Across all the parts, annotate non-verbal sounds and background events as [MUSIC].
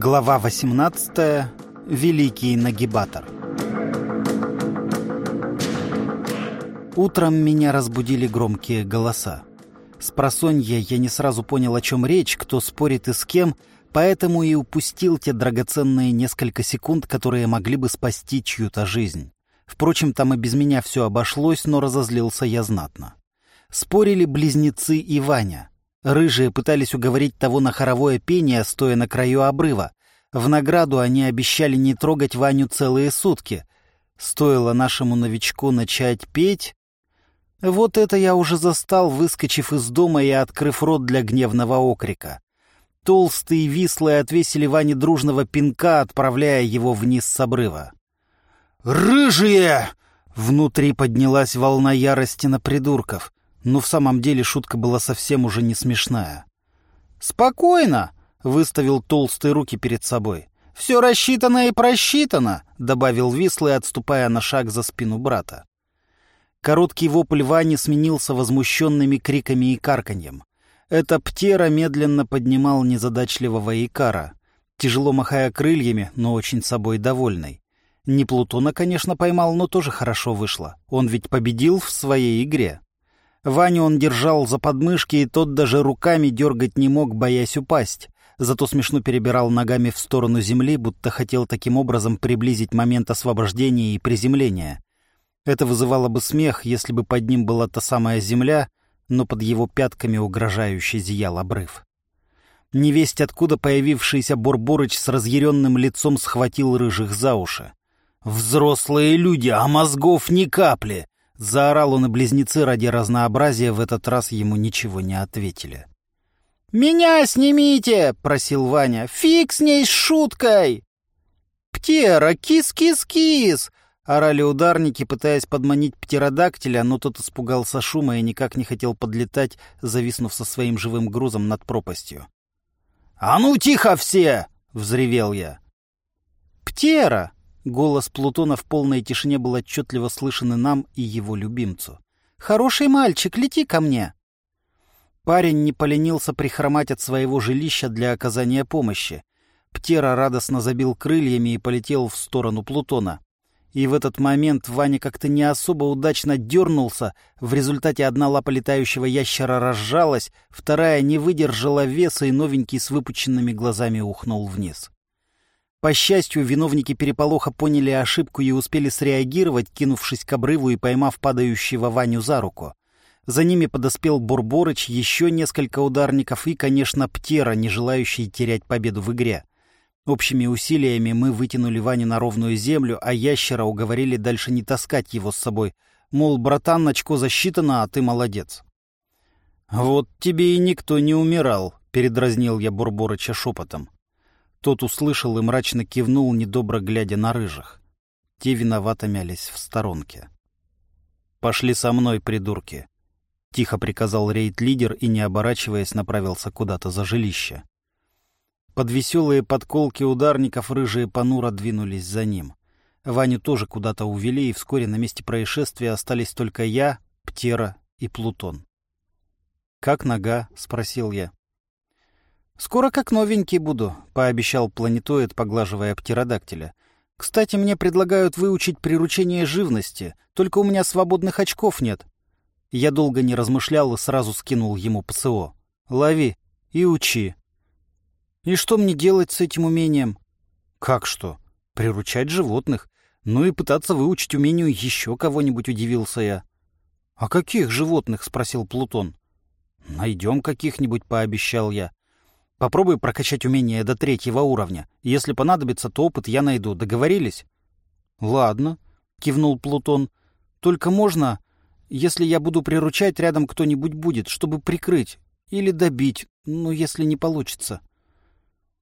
Глава 18. Великий нагибатор. Утром меня разбудили громкие голоса. С просонья я не сразу понял, о чем речь, кто спорит и с кем, поэтому и упустил те драгоценные несколько секунд, которые могли бы спасти чью-то жизнь. Впрочем, там и без меня все обошлось, но разозлился я знатно. Спорили близнецы и Ваня. Рыжие пытались уговорить того на хоровое пение, стоя на краю обрыва. В награду они обещали не трогать Ваню целые сутки. Стоило нашему новичку начать петь... Вот это я уже застал, выскочив из дома и открыв рот для гневного окрика. Толстые вислые отвесили Ване дружного пинка, отправляя его вниз с обрыва. «Рыжие!» Внутри поднялась волна ярости на придурков но в самом деле шутка была совсем уже не смешная. «Спокойно!» — выставил толстые руки перед собой. «Все рассчитано и просчитано!» — добавил Вислый, отступая на шаг за спину брата. Короткий вопль Вани сменился возмущенными криками и карканьем. Это Птера медленно поднимал незадачливого Икара, тяжело махая крыльями, но очень собой довольный. Не Плутона, конечно, поймал, но тоже хорошо вышло. Он ведь победил в своей игре. Ваню он держал за подмышки, и тот даже руками дергать не мог, боясь упасть. Зато смешно перебирал ногами в сторону земли, будто хотел таким образом приблизить момент освобождения и приземления. Это вызывало бы смех, если бы под ним была та самая земля, но под его пятками угрожающе зиял обрыв. Невесть, откуда появившийся Борборыч с разъяренным лицом схватил рыжих за уши. «Взрослые люди, а мозгов ни капли! Заорал он, и близнецы ради разнообразия в этот раз ему ничего не ответили. «Меня снимите!» — просил Ваня. «Фиг с ней с шуткой!» «Птера, кис-кис-кис!» — орали ударники, пытаясь подманить птеродактиля, но тот испугался шума и никак не хотел подлетать, зависнув со своим живым грузом над пропастью. «А ну тихо все!» — взревел я. «Птера!» Голос Плутона в полной тишине был отчетливо слышен и нам, и его любимцу. «Хороший мальчик, лети ко мне!» Парень не поленился прихромать от своего жилища для оказания помощи. Птера радостно забил крыльями и полетел в сторону Плутона. И в этот момент Ваня как-то не особо удачно дернулся, в результате одна лапа летающего ящера разжалась, вторая не выдержала веса, и новенький с выпученными глазами ухнул вниз. По счастью, виновники переполоха поняли ошибку и успели среагировать, кинувшись к обрыву и поймав падающего Ваню за руку. За ними подоспел Бурборыч, еще несколько ударников и, конечно, Птера, не желающий терять победу в игре. Общими усилиями мы вытянули Ваню на ровную землю, а ящера уговорили дальше не таскать его с собой. Мол, братан, очко засчитано, а ты молодец. «Вот тебе и никто не умирал», — передразнил я Бурборыча шепотом. Тот услышал и мрачно кивнул, недобро глядя на рыжих. Те виновато мялись в сторонке. «Пошли со мной, придурки!» — тихо приказал рейд-лидер и, не оборачиваясь, направился куда-то за жилище. Под веселые подколки ударников рыжие понуро двинулись за ним. Ваню тоже куда-то увели, и вскоре на месте происшествия остались только я, Птера и Плутон. «Как нога?» — спросил я. «Скоро как новенький буду», — пообещал планетоид, поглаживая птеродактиля. «Кстати, мне предлагают выучить приручение живности, только у меня свободных очков нет». Я долго не размышлял и сразу скинул ему ПСО. «Лови и учи». «И что мне делать с этим умением?» «Как что? Приручать животных. Ну и пытаться выучить умению еще кого-нибудь», — удивился я. «А каких животных?» — спросил Плутон. «Найдем каких-нибудь», — пообещал я. Попробуй прокачать умение до третьего уровня. Если понадобится, то опыт я найду. Договорились? — Ладно, — кивнул Плутон. — Только можно, если я буду приручать, рядом кто-нибудь будет, чтобы прикрыть. Или добить, ну, если не получится.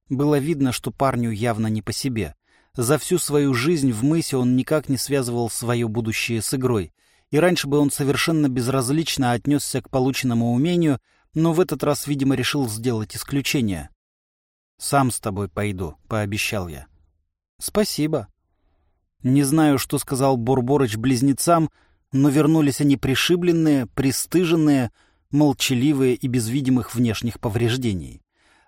Было видно, что парню явно не по себе. За всю свою жизнь в мысе он никак не связывал свое будущее с игрой. И раньше бы он совершенно безразлично отнесся к полученному умению — но в этот раз, видимо, решил сделать исключение. «Сам с тобой пойду», — пообещал я. «Спасибо». Не знаю, что сказал Бурборыч близнецам, но вернулись они пришибленные, пристыженные, молчаливые и без видимых внешних повреждений.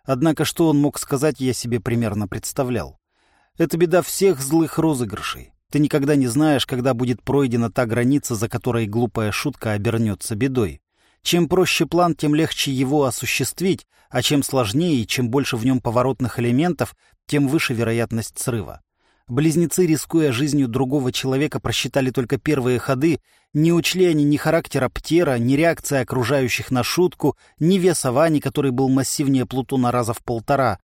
Однако что он мог сказать, я себе примерно представлял. Это беда всех злых розыгрышей. Ты никогда не знаешь, когда будет пройдена та граница, за которой глупая шутка обернется бедой. Чем проще план, тем легче его осуществить, а чем сложнее и чем больше в нем поворотных элементов, тем выше вероятность срыва. Близнецы, рискуя жизнью другого человека, просчитали только первые ходы, не учли они ни характера Птера, ни реакции окружающих на шутку, ни веса Вани, который был массивнее Плутона раза в полтора.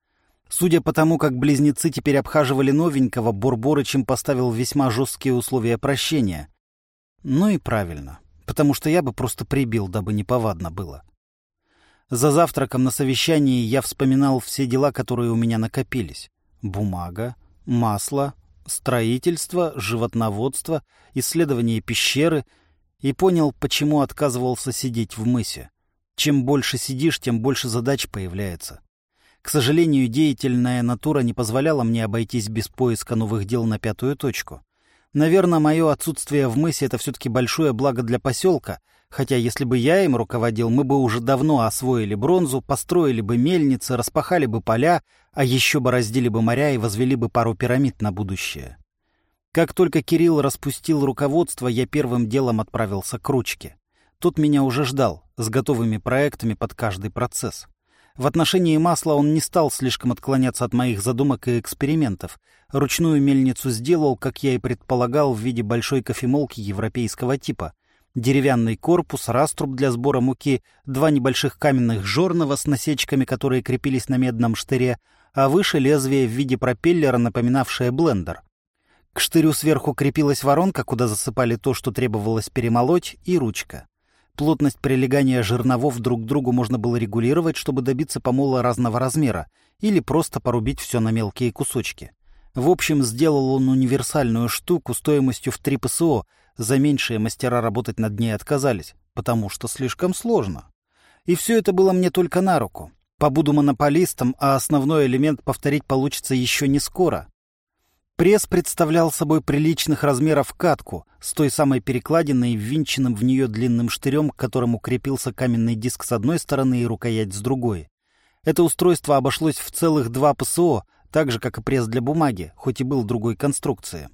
Судя по тому, как близнецы теперь обхаживали новенького, Бурборыч им поставил весьма жесткие условия прощения. Ну и правильно, потому что я бы просто прибил, дабы неповадно было. За завтраком на совещании я вспоминал все дела, которые у меня накопились. Бумага, масло, строительство, животноводство, исследование пещеры и понял, почему отказывался сидеть в мысе. Чем больше сидишь, тем больше задач появляется. К сожалению, деятельная натура не позволяла мне обойтись без поиска новых дел на пятую точку. Наверное, мое отсутствие в мысе — это все-таки большое благо для поселка, хотя если бы я им руководил, мы бы уже давно освоили бронзу, построили бы мельницы, распахали бы поля, а еще бы раздели бы моря и возвели бы пару пирамид на будущее. Как только Кирилл распустил руководство, я первым делом отправился к ручке. Тут меня уже ждал, с готовыми проектами под каждый процесс. В отношении масла он не стал слишком отклоняться от моих задумок и экспериментов. Ручную мельницу сделал, как я и предполагал, в виде большой кофемолки европейского типа. Деревянный корпус, раструб для сбора муки, два небольших каменных жорного с насечками, которые крепились на медном штыре, а выше лезвие в виде пропеллера, напоминавшее блендер. К штырю сверху крепилась воронка, куда засыпали то, что требовалось перемолоть, и ручка. Плотность прилегания жерновов друг к другу можно было регулировать, чтобы добиться помола разного размера, или просто порубить все на мелкие кусочки. В общем, сделал он универсальную штуку стоимостью в 3 ПСО, за меньшие мастера работать над ней отказались, потому что слишком сложно. И все это было мне только на руку. Побуду монополистом, а основной элемент повторить получится еще не скоро. Пресс представлял собой приличных размеров катку с той самой перекладиной и ввинченным в нее длинным штырем, к которому крепился каменный диск с одной стороны и рукоять с другой. Это устройство обошлось в целых два ПСО, так же, как и пресс для бумаги, хоть и был другой конструкции.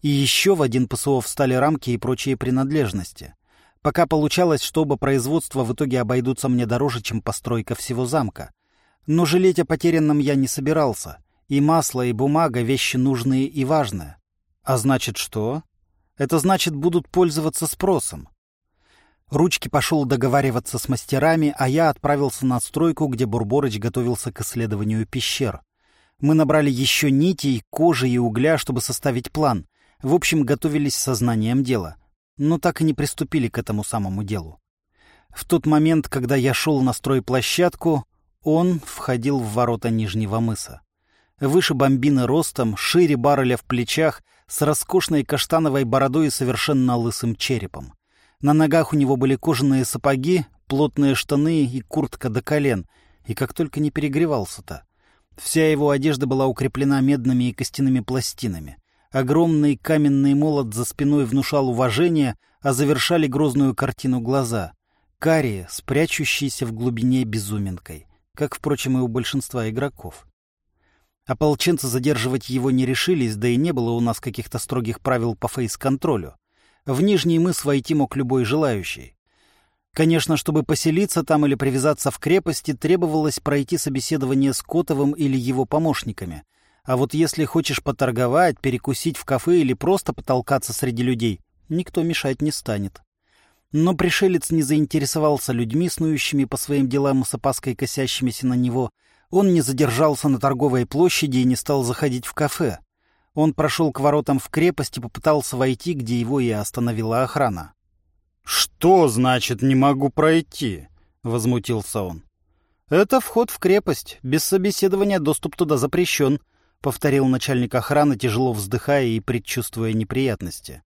И еще в один ПСО встали рамки и прочие принадлежности. Пока получалось, что оба производства в итоге обойдутся мне дороже, чем постройка всего замка. Но жалеть о потерянном я не собирался — и масло, и бумага — вещи нужные и важные. А значит что? Это значит, будут пользоваться спросом. Ручки пошел договариваться с мастерами, а я отправился на стройку, где Бурборыч готовился к исследованию пещер. Мы набрали еще нитей, кожи и угля, чтобы составить план. В общем, готовились сознанием дела. Но так и не приступили к этому самому делу. В тот момент, когда я шел на стройплощадку, он входил в ворота Нижнего мыса выше бомбины ростом, шире барреля в плечах, с роскошной каштановой бородой и совершенно лысым черепом. На ногах у него были кожаные сапоги, плотные штаны и куртка до колен, и как только не перегревался-то. Вся его одежда была укреплена медными и костяными пластинами. Огромный каменный молот за спиной внушал уважение, а завершали грозную картину глаза. Карие, спрячущиеся в глубине безуминкой, как, впрочем, и у большинства игроков. Ополченцы задерживать его не решились, да и не было у нас каких-то строгих правил по фейс-контролю. В Нижний мыс войти мог любой желающий. Конечно, чтобы поселиться там или привязаться в крепости, требовалось пройти собеседование с Котовым или его помощниками. А вот если хочешь поторговать, перекусить в кафе или просто потолкаться среди людей, никто мешать не станет. Но пришелец не заинтересовался людьми, снующими по своим делам с опаской косящимися на него — он не задержался на торговой площади и не стал заходить в кафе. Он прошел к воротам в крепость и попытался войти, где его и остановила охрана. «Что значит «не могу пройти»?» — возмутился он. «Это вход в крепость. Без собеседования доступ туда запрещен», — повторил начальник охраны, тяжело вздыхая и предчувствуя неприятности.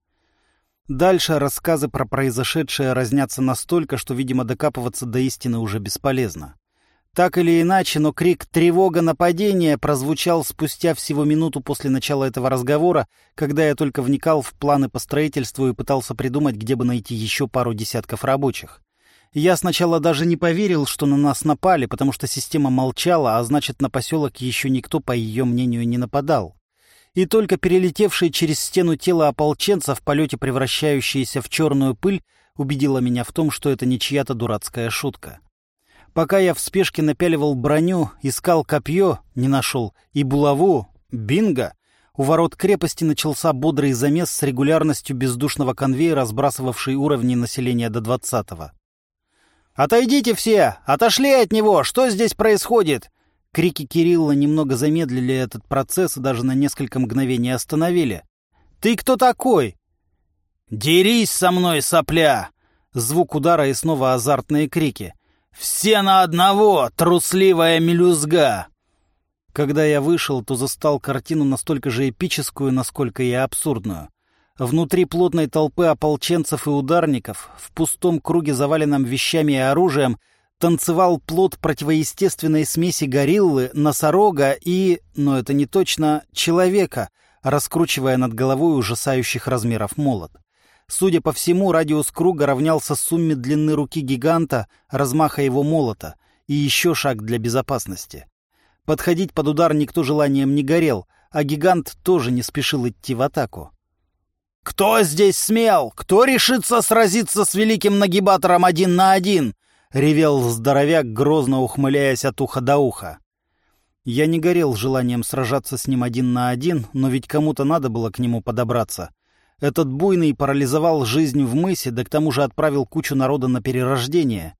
Дальше рассказы про произошедшее разнятся настолько, что, видимо, докапываться до истины уже бесполезно. Так или иначе, но крик «Тревога! Нападение!» прозвучал спустя всего минуту после начала этого разговора, когда я только вникал в планы по строительству и пытался придумать, где бы найти еще пару десятков рабочих. Я сначала даже не поверил, что на нас напали, потому что система молчала, а значит, на поселок еще никто, по ее мнению, не нападал. И только перелетевшее через стену тело ополченца в полете превращающееся в черную пыль убедило меня в том, что это не чья-то дурацкая шутка. Пока я в спешке напяливал броню, искал копье, не нашел, и булаву, бинго, у ворот крепости начался бодрый замес с регулярностью бездушного конвейера, сбрасывавший уровни населения до двадцатого. «Отойдите все! Отошли от него! Что здесь происходит?» Крики Кирилла немного замедлили этот процесс и даже на несколько мгновений остановили. «Ты кто такой?» «Дерись со мной, сопля!» Звук удара и снова азартные крики. «Все на одного, трусливая мелюзга!» Когда я вышел, то застал картину настолько же эпическую, насколько и абсурдную. Внутри плотной толпы ополченцев и ударников, в пустом круге, заваленном вещами и оружием, танцевал плод противоестественной смеси гориллы, носорога и, но это не точно, человека, раскручивая над головой ужасающих размеров молот. Судя по всему, радиус круга равнялся сумме длины руки гиганта, размаха его молота, и еще шаг для безопасности. Подходить под удар никто желанием не горел, а гигант тоже не спешил идти в атаку. «Кто здесь смел? Кто решится сразиться с великим нагибатором один на один?» — ревел здоровяк, грозно ухмыляясь от уха до уха. Я не горел желанием сражаться с ним один на один, но ведь кому-то надо было к нему подобраться. Этот буйный парализовал жизнь в мысе, да к тому же отправил кучу народа на перерождение.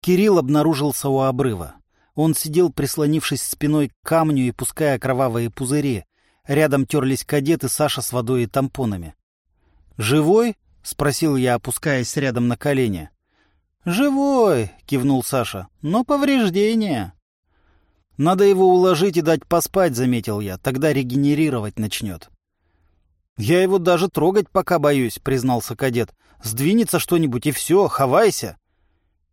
Кирилл обнаружился у обрыва. Он сидел, прислонившись спиной к камню и пуская кровавые пузыри. Рядом терлись кадеты Саша с водой и тампонами. «Живой?» — спросил я, опускаясь рядом на колени. «Живой!» — кивнул Саша. «Но повреждения!» «Надо его уложить и дать поспать», — заметил я. «Тогда регенерировать начнет». «Я его даже трогать пока боюсь», — признался кадет. «Сдвинется что-нибудь и все, хавайся».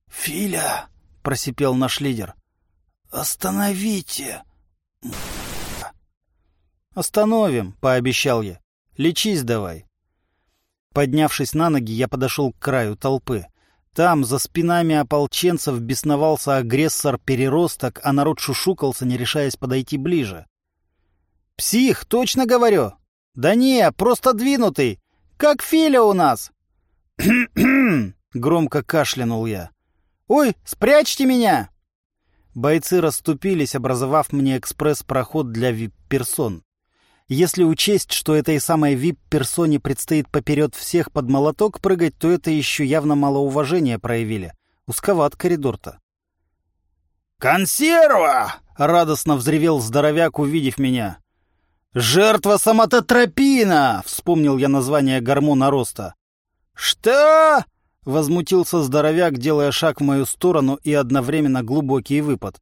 «Филя!» — просипел наш лидер. «Остановите!» «Остановим», — пообещал я. «Лечись давай». Поднявшись на ноги, я подошел к краю толпы. Там, за спинами ополченцев, бесновался агрессор-переросток, а народ шушукался, не решаясь подойти ближе. «Псих, точно говорю?» «Да не, просто двинутый. Как Филя у нас!» [CLEARS THROAT] громко кашлянул я. «Ой, спрячьте меня!» Бойцы расступились, образовав мне экспресс-проход для вип-персон. Если учесть, что этой самой вип-персоне предстоит поперед всех под молоток прыгать, то это еще явно малоуважение проявили. Узковат коридор-то. «Консерва!» — радостно взревел здоровяк, увидев меня. «Жертва самототропина!» — вспомнил я название гормона роста. «Что?» — возмутился здоровяк, делая шаг в мою сторону и одновременно глубокий выпад.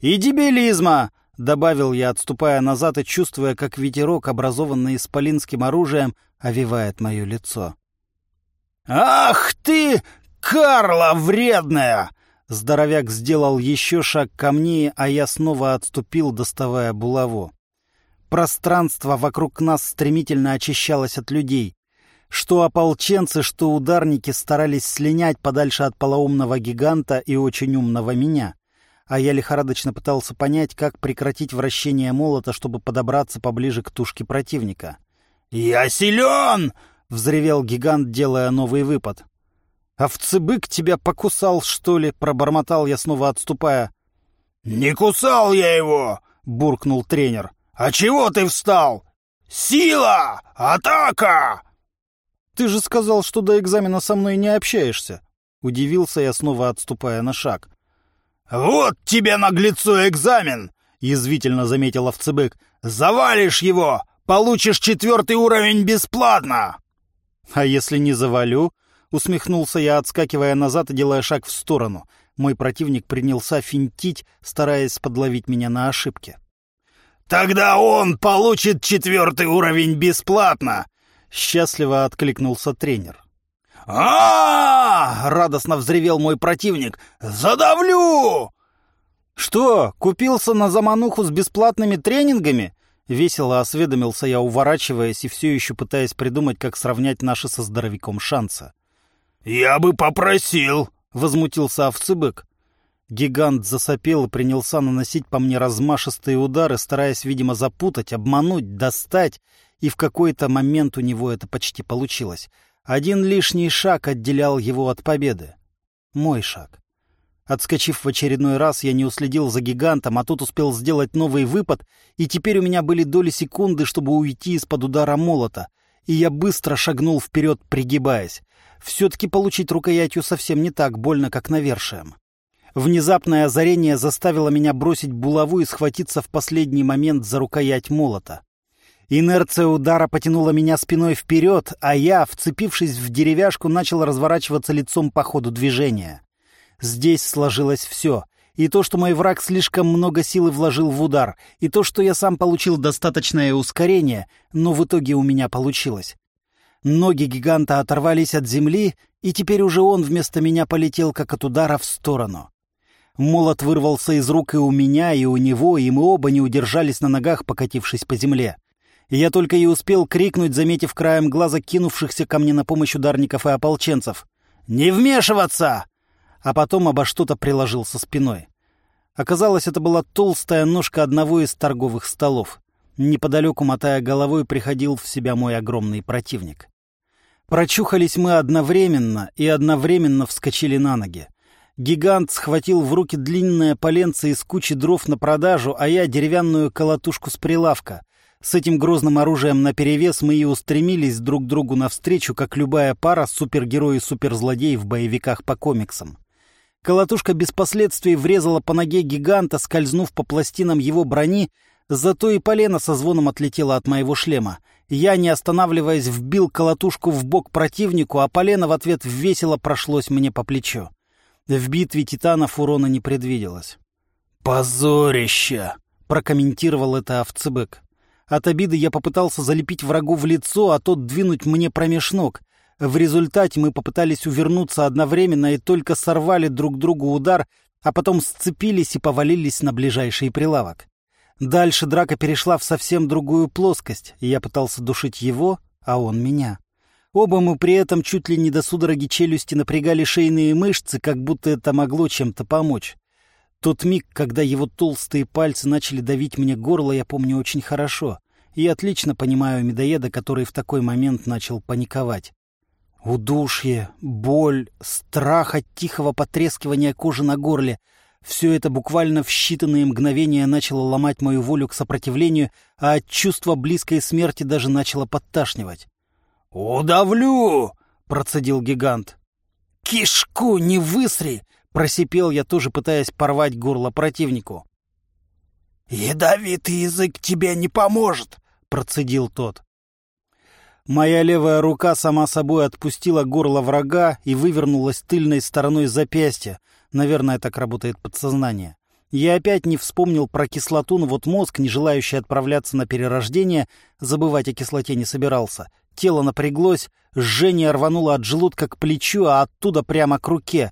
«И дебилизма!» — добавил я, отступая назад и чувствуя, как ветерок, образованный исполинским оружием, овивает мое лицо. «Ах ты, Карла вредная!» Здоровяк сделал еще шаг ко мне, а я снова отступил, доставая булаву. Пространство вокруг нас стремительно очищалось от людей. Что ополченцы, что ударники старались слинять подальше от полоумного гиганта и очень умного меня. А я лихорадочно пытался понять, как прекратить вращение молота, чтобы подобраться поближе к тушке противника. «Я силен!» — взревел гигант, делая новый выпад. «Овцебык тебя покусал, что ли?» — пробормотал я, снова отступая. «Не кусал я его!» — буркнул тренер. «А чего ты встал? Сила! Атака!» «Ты же сказал, что до экзамена со мной не общаешься!» Удивился я, снова отступая на шаг. «Вот тебе, наглецу, экзамен!» — язвительно заметил овцебык. «Завалишь его! Получишь четвертый уровень бесплатно!» «А если не завалю?» — усмехнулся я, отскакивая назад и делая шаг в сторону. Мой противник принялся финтить, стараясь подловить меня на ошибке. «Тогда он получит четвертый уровень бесплатно!» — счастливо откликнулся тренер. а, -а, -а радостно взревел мой противник. «Задавлю!» «Что, купился на замануху с бесплатными тренингами?» Весело осведомился я, уворачиваясь и все еще пытаясь придумать, как сравнять наши со здоровяком шансы. «Я бы попросил!» — возмутился овцебык. Гигант засопел и принялся наносить по мне размашистые удары, стараясь, видимо, запутать, обмануть, достать, и в какой-то момент у него это почти получилось. Один лишний шаг отделял его от победы. Мой шаг. Отскочив в очередной раз, я не уследил за гигантом, а тот успел сделать новый выпад, и теперь у меня были доли секунды, чтобы уйти из-под удара молота, и я быстро шагнул вперед, пригибаясь. Все-таки получить рукоятью совсем не так больно, как навершием. Внезапное озарение заставило меня бросить булаву и схватиться в последний момент за рукоять молота. Инерция удара потянула меня спиной вперед, а я, вцепившись в деревяшку, начал разворачиваться лицом по ходу движения. Здесь сложилось все. И то, что мой враг слишком много силы вложил в удар, и то, что я сам получил достаточное ускорение, но в итоге у меня получилось. Ноги гиганта оторвались от земли, и теперь уже он вместо меня полетел, как от удара, в сторону. Молот вырвался из рук и у меня, и у него, и мы оба не удержались на ногах, покатившись по земле. Я только и успел крикнуть, заметив краем глаза кинувшихся ко мне на помощь ударников и ополченцев. «Не вмешиваться!» а потом обо что-то приложился спиной. Оказалось, это была толстая ножка одного из торговых столов. Неподалеку, мотая головой, приходил в себя мой огромный противник. Прочухались мы одновременно и одновременно вскочили на ноги. Гигант схватил в руки длинное поленце из кучи дров на продажу, а я деревянную колотушку с прилавка. С этим грозным оружием наперевес мы и устремились друг другу навстречу, как любая пара супергерой и суперзлодей в боевиках по комиксам. Колотушка без последствий врезала по ноге гиганта, скользнув по пластинам его брони, зато и полено со звоном отлетело от моего шлема. Я, не останавливаясь, вбил колотушку в бок противнику, а полено в ответ весело прошлось мне по плечу. В битве титанов урона не предвиделось. «Позорище!» — прокомментировал это овцебык. От обиды я попытался залепить врагу в лицо, а тот двинуть мне промеж ног — в результате мы попытались увернуться одновременно и только сорвали друг другу удар, а потом сцепились и повалились на ближайший прилавок. Дальше драка перешла в совсем другую плоскость, и я пытался душить его, а он меня. Оба мы при этом чуть ли не до судороги челюсти напрягали шейные мышцы, как будто это могло чем-то помочь. Тот миг, когда его толстые пальцы начали давить мне горло, я помню очень хорошо. И отлично понимаю медоеда, который в такой момент начал паниковать. Удушье, боль, страх от тихого потрескивания кожи на горле — все это буквально в считанные мгновения начало ломать мою волю к сопротивлению, а от чувства близкой смерти даже начало подташнивать. «Удавлю!» — процедил гигант. «Кишку не высри!» — просипел я, тоже пытаясь порвать горло противнику. «Ядовитый язык тебе не поможет!» — процедил тот. Моя левая рука сама собой отпустила горло врага и вывернулась тыльной стороной запястья. Наверное, так работает подсознание. Я опять не вспомнил про кислоту, но вот мозг, не желающий отправляться на перерождение, забывать о кислоте не собирался. Тело напряглось, жжение рвануло от желудка к плечу, а оттуда прямо к руке.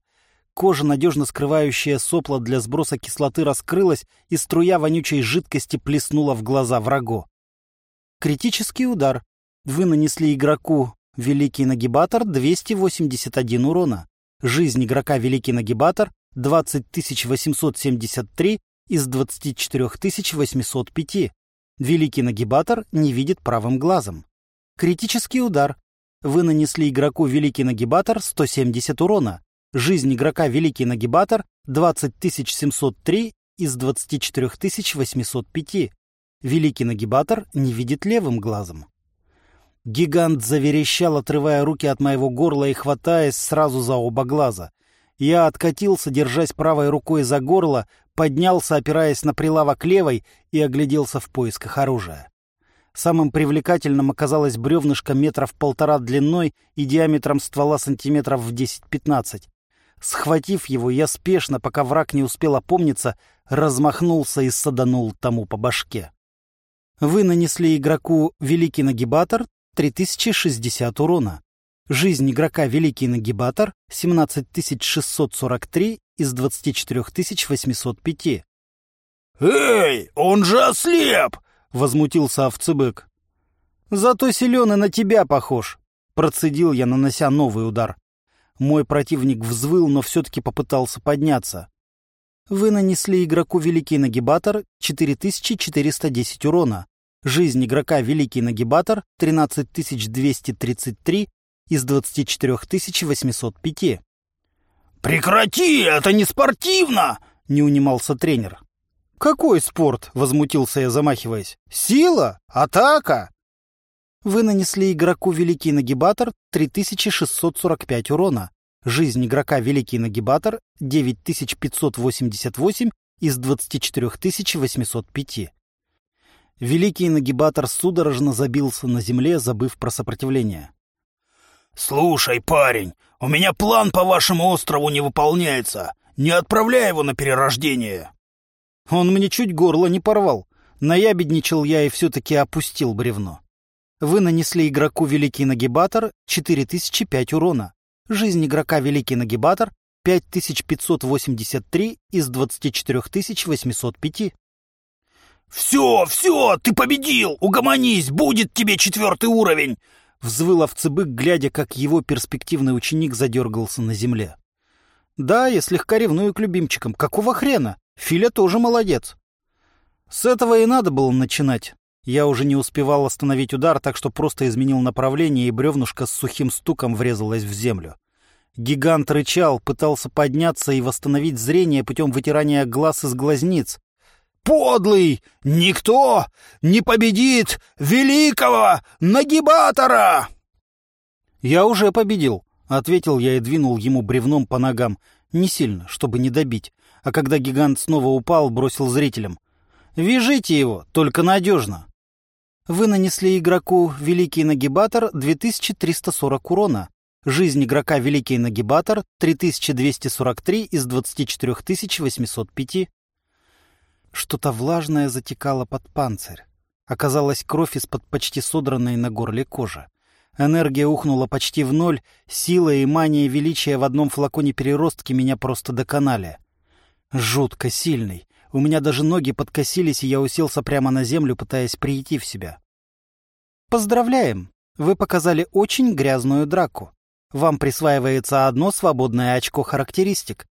Кожа, надежно скрывающая сопла для сброса кислоты, раскрылась, и струя вонючей жидкости плеснула в глаза врагу. Критический удар. Вы нанесли игроку Великий Нагибатор 281 урона. Жизнь игрока Великий Нагибатор 20873 из 24805. Великий Нагибатор не видит правым глазом. Критический удар. Вы нанесли игроку Великий Нагибатор 170 урона. Жизнь игрока Великий Нагибатор 20703 из 24805. Великий Нагибатор не видит левым глазом. Гигант заверещал, отрывая руки от моего горла и хватаясь сразу за оба глаза. Я откатился, держась правой рукой за горло, поднялся, опираясь на прилавок левой, и огляделся в поисках оружия. Самым привлекательным оказалось бревнышко метров полтора длиной и диаметром ствола сантиметров в 10-15. Схватив его, я спешно, пока враг не успел опомниться, размахнулся и саданул тому по башке. Вы нанесли игроку великий нагибатор 3060 урона. Жизнь игрока Великий Нагибатор 17643 из 24805. «Эй, он же ослеп!» — возмутился овцебык. «Зато силен и на тебя похож», — процедил я, нанося новый удар. Мой противник взвыл, но все-таки попытался подняться. Вы нанесли игроку Великий Нагибатор 4410 урона. Жизнь игрока Великий Нагибатор 13233 из 24805. «Прекрати, это не спортивно!» — не унимался тренер. «Какой спорт?» — возмутился я, замахиваясь. «Сила? Атака?» Вы нанесли игроку Великий Нагибатор 3645 урона. Жизнь игрока Великий Нагибатор 9588 из 24805. Великий Нагибатор судорожно забился на земле, забыв про сопротивление. «Слушай, парень, у меня план по вашему острову не выполняется. Не отправляй его на перерождение!» Он мне чуть горло не порвал. Наябедничал я и все-таки опустил бревно. Вы нанесли игроку Великий Нагибатор 4005 урона. Жизнь игрока Великий Нагибатор 5583 из 24805. «Все, все, ты победил! Угомонись, будет тебе четвертый уровень!» Взвыл овцебык, глядя, как его перспективный ученик задергался на земле. «Да, я слегка ревную к любимчикам. Какого хрена? Филя тоже молодец». С этого и надо было начинать. Я уже не успевал остановить удар, так что просто изменил направление, и бревнышко с сухим стуком врезалось в землю. Гигант рычал, пытался подняться и восстановить зрение путем вытирания глаз из глазниц. «Подлый! Никто не победит великого нагибатора!» «Я уже победил», — ответил я и двинул ему бревном по ногам. Не сильно, чтобы не добить. А когда гигант снова упал, бросил зрителям. «Вяжите его, только надежно». Вы нанесли игроку Великий Нагибатор 2340 урона. Жизнь игрока Великий Нагибатор 3243 из 24805. Что-то влажное затекало под панцирь. Оказалась кровь из-под почти содранной на горле кожи. Энергия ухнула почти в ноль, сила и мания величия в одном флаконе переростки меня просто доконали. Жутко сильный. У меня даже ноги подкосились, и я уселся прямо на землю, пытаясь прийти в себя. Поздравляем! Вы показали очень грязную драку. Вам присваивается одно свободное очко характеристик.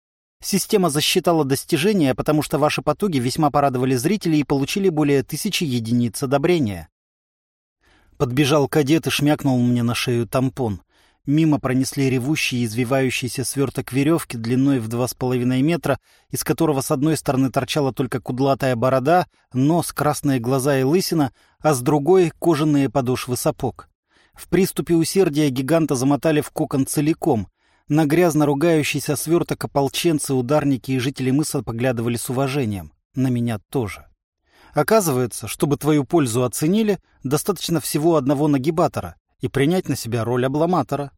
Система засчитала достижения, потому что ваши потуги весьма порадовали зрителей и получили более тысячи единиц одобрения. Подбежал кадет и шмякнул мне на шею тампон. Мимо пронесли ревущий и извивающийся сверток веревки длиной в два с половиной метра, из которого с одной стороны торчала только кудлатая борода, нос, красные глаза и лысина, а с другой — кожаные подошвы сапог. В приступе усердия гиганта замотали в кокон целиком. На грязно ругающийся сверток ополченцы, ударники и жители мыса поглядывали с уважением. На меня тоже. Оказывается, чтобы твою пользу оценили, достаточно всего одного нагибатора и принять на себя роль обламатора.